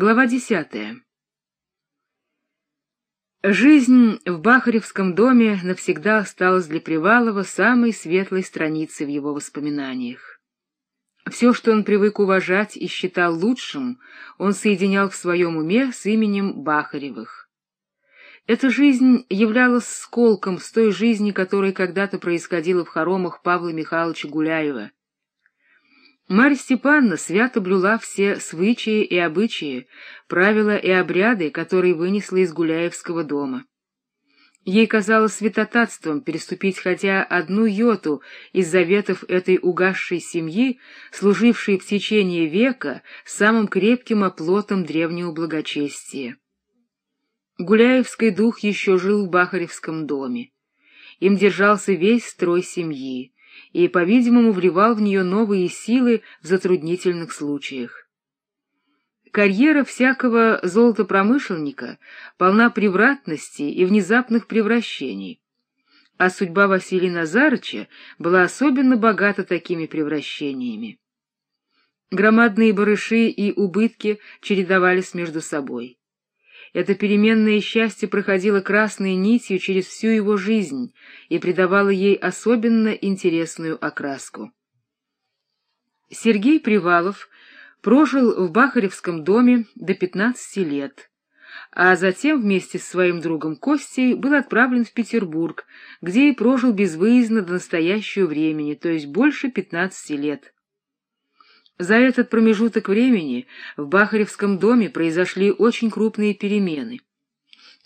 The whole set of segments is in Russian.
Глава десятая. Жизнь в Бахаревском доме навсегда осталась для Привалова самой светлой страницей в его воспоминаниях. Все, что он привык уважать и считал лучшим, он соединял в своем уме с именем Бахаревых. Эта жизнь являлась сколком с той жизни, которая когда-то происходила в хоромах Павла Михайловича Гуляева — Марья Степановна свято блюла все свычаи и обычаи, правила и обряды, которые вынесла из Гуляевского дома. Ей казалось святотатством переступить хотя одну йоту из заветов этой угасшей семьи, служившей в течение века самым крепким оплотом древнего благочестия. Гуляевский дух еще жил в Бахаревском доме. Им держался весь строй семьи и, по-видимому, вливал в нее новые силы в затруднительных случаях. Карьера всякого золотопромышленника полна превратностей и внезапных превращений, а судьба Василия Назарыча была особенно богата такими превращениями. Громадные барыши и убытки чередовались между собой. Это переменное счастье проходило красной нитью через всю его жизнь и придавало ей особенно интересную окраску. Сергей Привалов прожил в Бахаревском доме до 15 лет, а затем вместе с своим другом Костей был отправлен в Петербург, где и прожил безвыездно до настоящего времени, то есть больше 15 лет. За этот промежуток времени в Бахаревском доме произошли очень крупные перемены.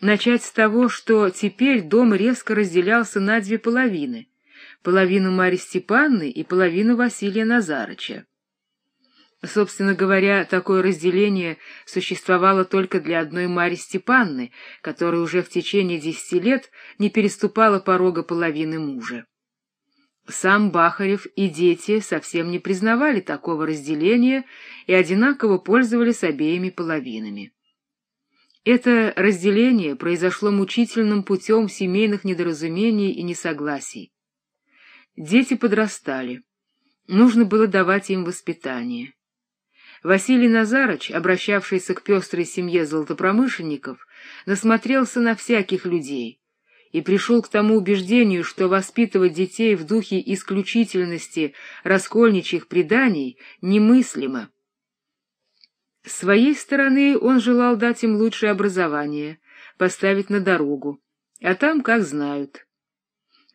Начать с того, что теперь дом резко разделялся на две половины — половину Марьи Степанны и половину Василия Назарыча. Собственно говоря, такое разделение существовало только для одной Марьи Степанны, которая уже в течение десяти лет не переступала порога половины мужа. Сам Бахарев и дети совсем не признавали такого разделения и одинаково пользовались обеими половинами. Это разделение произошло мучительным путем семейных недоразумений и несогласий. Дети подрастали. Нужно было давать им воспитание. Василий Назарыч, обращавшийся к пестрой семье золотопромышленников, насмотрелся на всяких людей — и пришел к тому убеждению, что воспитывать детей в духе исключительности раскольничьих преданий немыслимо. С своей стороны он желал дать им лучшее образование, поставить на дорогу, а там как знают.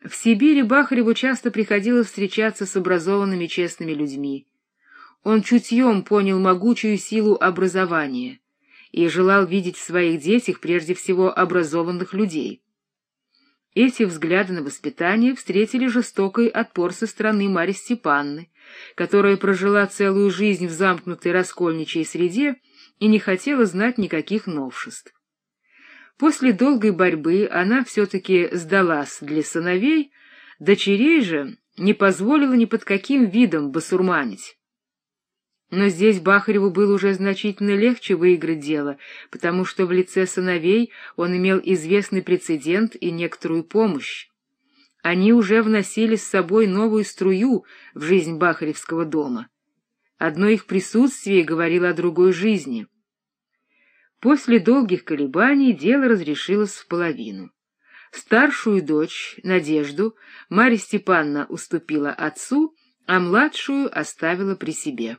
В Сибири Бахареву часто приходилось встречаться с образованными честными людьми. Он чутьем понял могучую силу образования и желал видеть в своих детях прежде всего образованных людей. Эти взгляды на воспитание встретили жестокий отпор со стороны Марьи Степанны, которая прожила целую жизнь в замкнутой раскольничьей среде и не хотела знать никаких новшеств. После долгой борьбы она все-таки сдалась для сыновей, дочерей же не позволила ни под каким видом басурманить. Но здесь Бахареву было уже значительно легче выиграть дело, потому что в лице сыновей он имел известный прецедент и некоторую помощь. Они уже вносили с собой новую струю в жизнь Бахаревского дома. Одно их присутствие говорило о другой жизни. После долгих колебаний дело разрешилось в половину. Старшую дочь, Надежду, Марья Степановна уступила отцу, а младшую оставила при себе.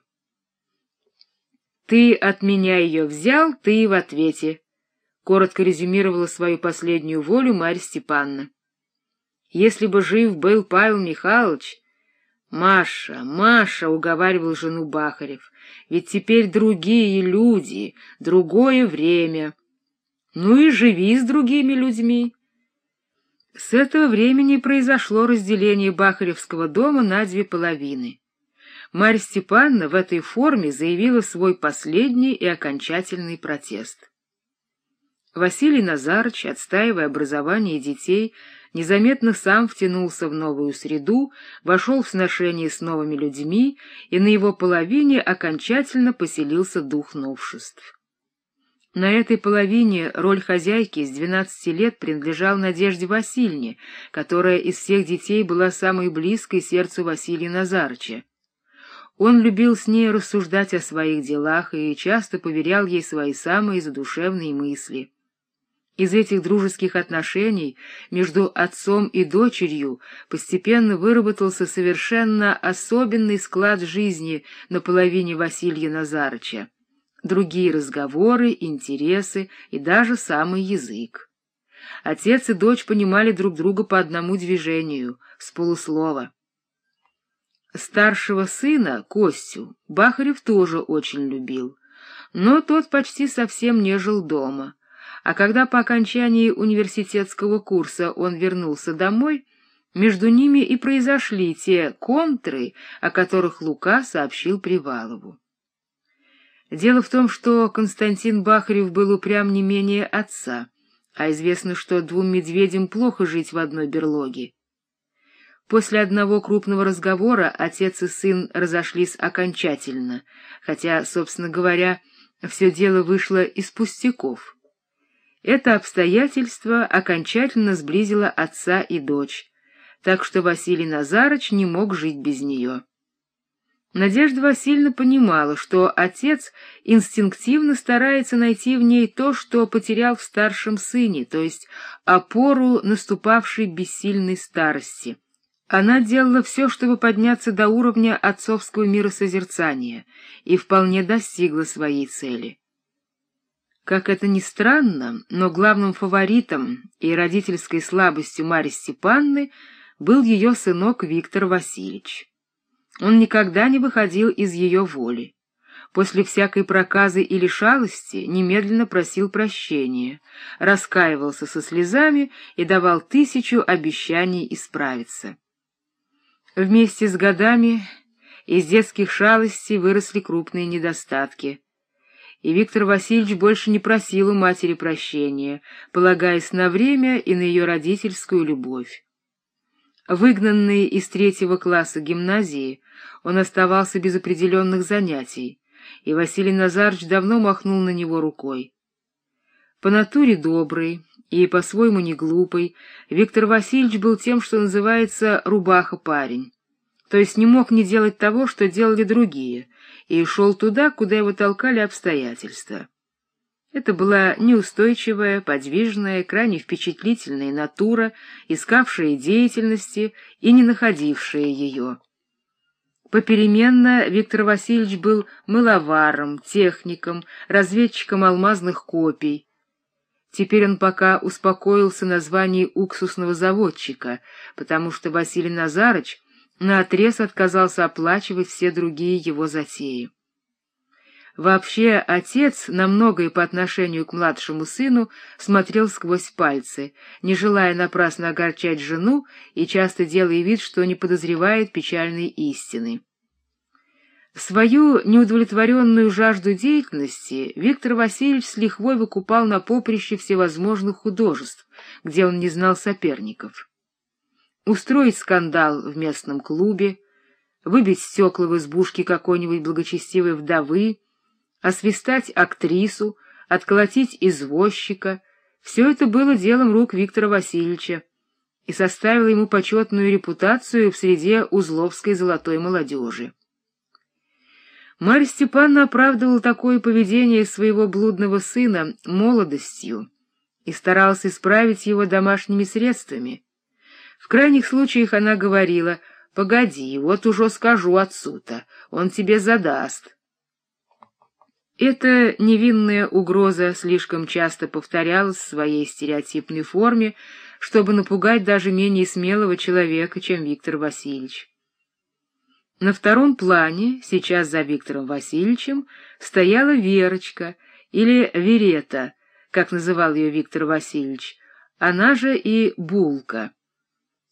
«Ты от меня ее взял, ты в ответе», — коротко резюмировала свою последнюю волю Марья Степановна. «Если бы жив был Павел Михайлович...» «Маша, Маша», — уговаривал жену Бахарев, — «ведь теперь другие люди, другое время. Ну и живи с другими людьми». С этого времени произошло разделение Бахаревского дома на две половины. Марья Степановна в этой форме заявила свой последний и окончательный протест. Василий Назарыч, отстаивая образование детей, незаметно сам втянулся в новую среду, вошел в сношение с новыми людьми, и на его половине окончательно поселился дух новшеств. На этой половине роль хозяйки с двенадцати лет принадлежал Надежде Васильевне, которая из всех детей была самой близкой сердцу Василия Назарыча. Он любил с ней рассуждать о своих делах и часто поверял ей свои самые задушевные мысли. Из этих дружеских отношений между отцом и дочерью постепенно выработался совершенно особенный склад жизни на половине Василия Назарыча. Другие разговоры, интересы и даже самый язык. Отец и дочь понимали друг друга по одному движению, с полуслова. Старшего сына, Костю, Бахарев тоже очень любил, но тот почти совсем не жил дома, а когда по окончании университетского курса он вернулся домой, между ними и произошли те контры, о которых Лука сообщил Привалову. Дело в том, что Константин Бахарев был упрям не менее отца, а известно, что двум медведям плохо жить в одной берлоге. После одного крупного разговора отец и сын разошлись окончательно, хотя, собственно говоря, все дело вышло из пустяков. Это обстоятельство окончательно сблизило отца и дочь, так что Василий Назарыч не мог жить без нее. Надежда Васильевна понимала, что отец инстинктивно старается найти в ней то, что потерял в старшем сыне, то есть опору наступавшей бессильной старости. Она делала все, чтобы подняться до уровня отцовского миросозерцания, и вполне достигла своей цели. Как это ни странно, но главным фаворитом и родительской слабостью Марьи Степанны был ее сынок Виктор Васильевич. Он никогда не выходил из ее воли. После всякой проказы или шалости немедленно просил прощения, раскаивался со слезами и давал тысячу обещаний исправиться. Вместе с годами из детских шалостей выросли крупные недостатки. И Виктор Васильевич больше не просил у матери прощения, полагаясь на время и на ее родительскую любовь. Выгнанный из третьего класса гимназии, он оставался без определенных занятий, и Василий Назарович давно махнул на него рукой. По натуре добрый, и по-своему не глупый, Виктор Васильевич был тем, что называется «рубаха-парень», то есть не мог не делать того, что делали другие, и шел туда, куда его толкали обстоятельства. Это была неустойчивая, подвижная, крайне впечатлительная натура, искавшая деятельности и не находившая ее. Попеременно Виктор Васильевич был мыловаром, техником, разведчиком алмазных копий, Теперь он пока успокоился на звании уксусного заводчика, потому что Василий Назарыч наотрез отказался оплачивать все другие его затеи. Вообще, отец на многое по отношению к младшему сыну смотрел сквозь пальцы, не желая напрасно огорчать жену и часто делая вид, что не подозревает печальной истины. Свою неудовлетворенную жажду деятельности Виктор Васильевич с лихвой выкупал на поприще всевозможных художеств, где он не знал соперников. Устроить скандал в местном клубе, выбить стекла в избушке какой-нибудь благочестивой вдовы, освистать актрису, отколотить извозчика — все это было делом рук Виктора Васильевича и составило ему почетную репутацию в среде узловской золотой молодежи. Марья Степановна оправдывала такое поведение своего блудного сына молодостью и старалась исправить его домашними средствами. В крайних случаях она говорила, «Погоди, вот уже скажу отцу-то, он тебе задаст». Эта невинная угроза слишком часто повторялась в своей стереотипной форме, чтобы напугать даже менее смелого человека, чем Виктор Васильевич. На втором плане, сейчас за Виктором Васильевичем, стояла Верочка или Верета, как называл ее Виктор Васильевич, она же и Булка.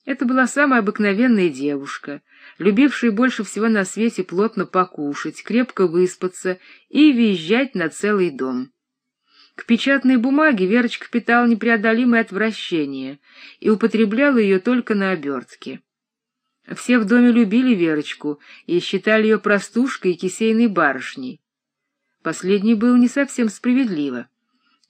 Это была самая обыкновенная девушка, любившая больше всего на свете плотно покушать, крепко выспаться и визжать на целый дом. К печатной бумаге Верочка питала непреодолимое отвращение и употребляла ее только на обертке. Все в доме любили Верочку и считали ее простушкой и кисейной барышней. Последнее было не совсем справедливо.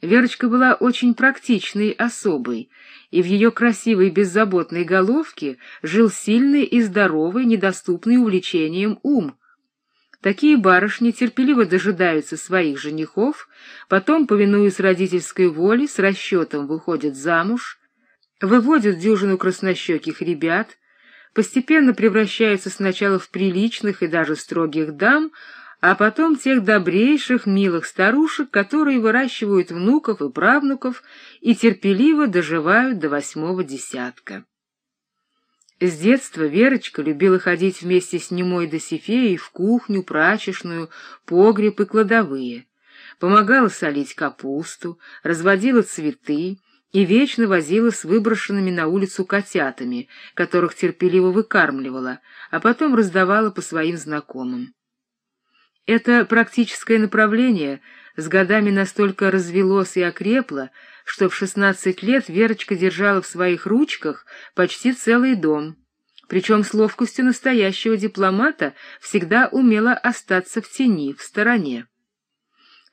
Верочка была очень практичной особой, и в ее красивой беззаботной головке жил сильный и здоровый, недоступный увлечением ум. Такие барышни терпеливо дожидаются своих женихов, потом, повинуясь родительской воле, с расчетом выходят замуж, выводят дюжину краснощеких ребят, постепенно превращаются сначала в приличных и даже строгих дам, а потом тех добрейших, милых старушек, которые выращивают внуков и правнуков и терпеливо доживают до восьмого десятка. С детства Верочка любила ходить вместе с немой Досифеей в кухню, прачечную, погреб и кладовые. Помогала солить капусту, разводила цветы и вечно возила с выброшенными на улицу котятами, которых терпеливо выкармливала, а потом раздавала по своим знакомым. Это практическое направление с годами настолько развелось и окрепло, что в шестнадцать лет Верочка держала в своих ручках почти целый дом, причем с ловкостью настоящего дипломата всегда умела остаться в тени, в стороне.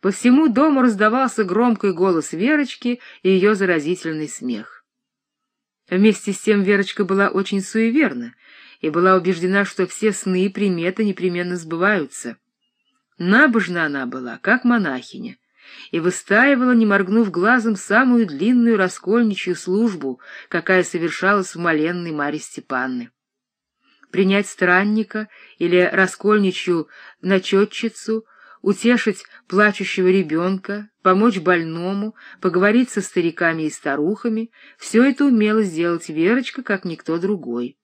По всему дому раздавался громкий голос Верочки и ее заразительный смех. Вместе с тем Верочка была очень суеверна и была убеждена, что все сны и приметы непременно сбываются. Набожна она была, как монахиня, и выстаивала, не моргнув глазом, самую длинную раскольничью службу, какая совершалась в моленной Марье Степанны. Принять странника или раскольничью начетчицу, утешить плачущего ребенка, помочь больному, поговорить со стариками и старухами — все это умела сделать Верочка, как никто другой.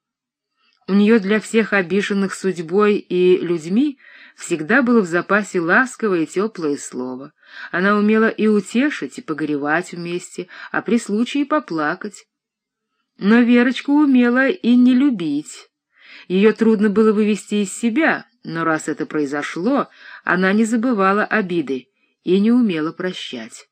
У нее для всех обиженных судьбой и людьми всегда было в запасе ласковое и теплое слово. Она умела и утешить, и погоревать вместе, а при случае поплакать. Но Верочка умела и не любить. Ее трудно было вывести из себя, но раз это произошло, она не забывала обиды и не умела прощать.